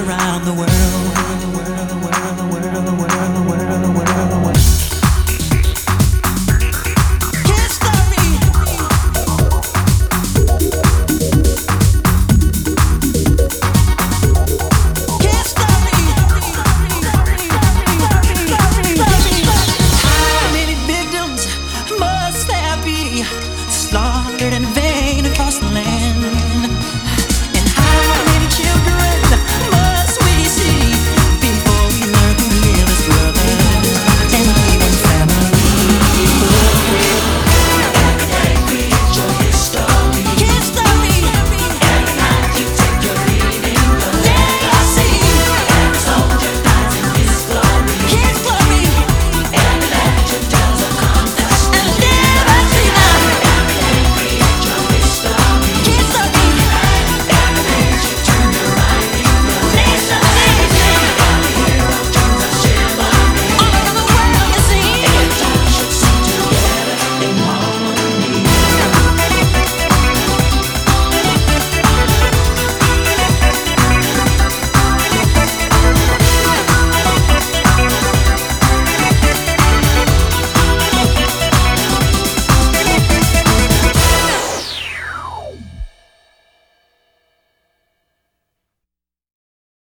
around the world.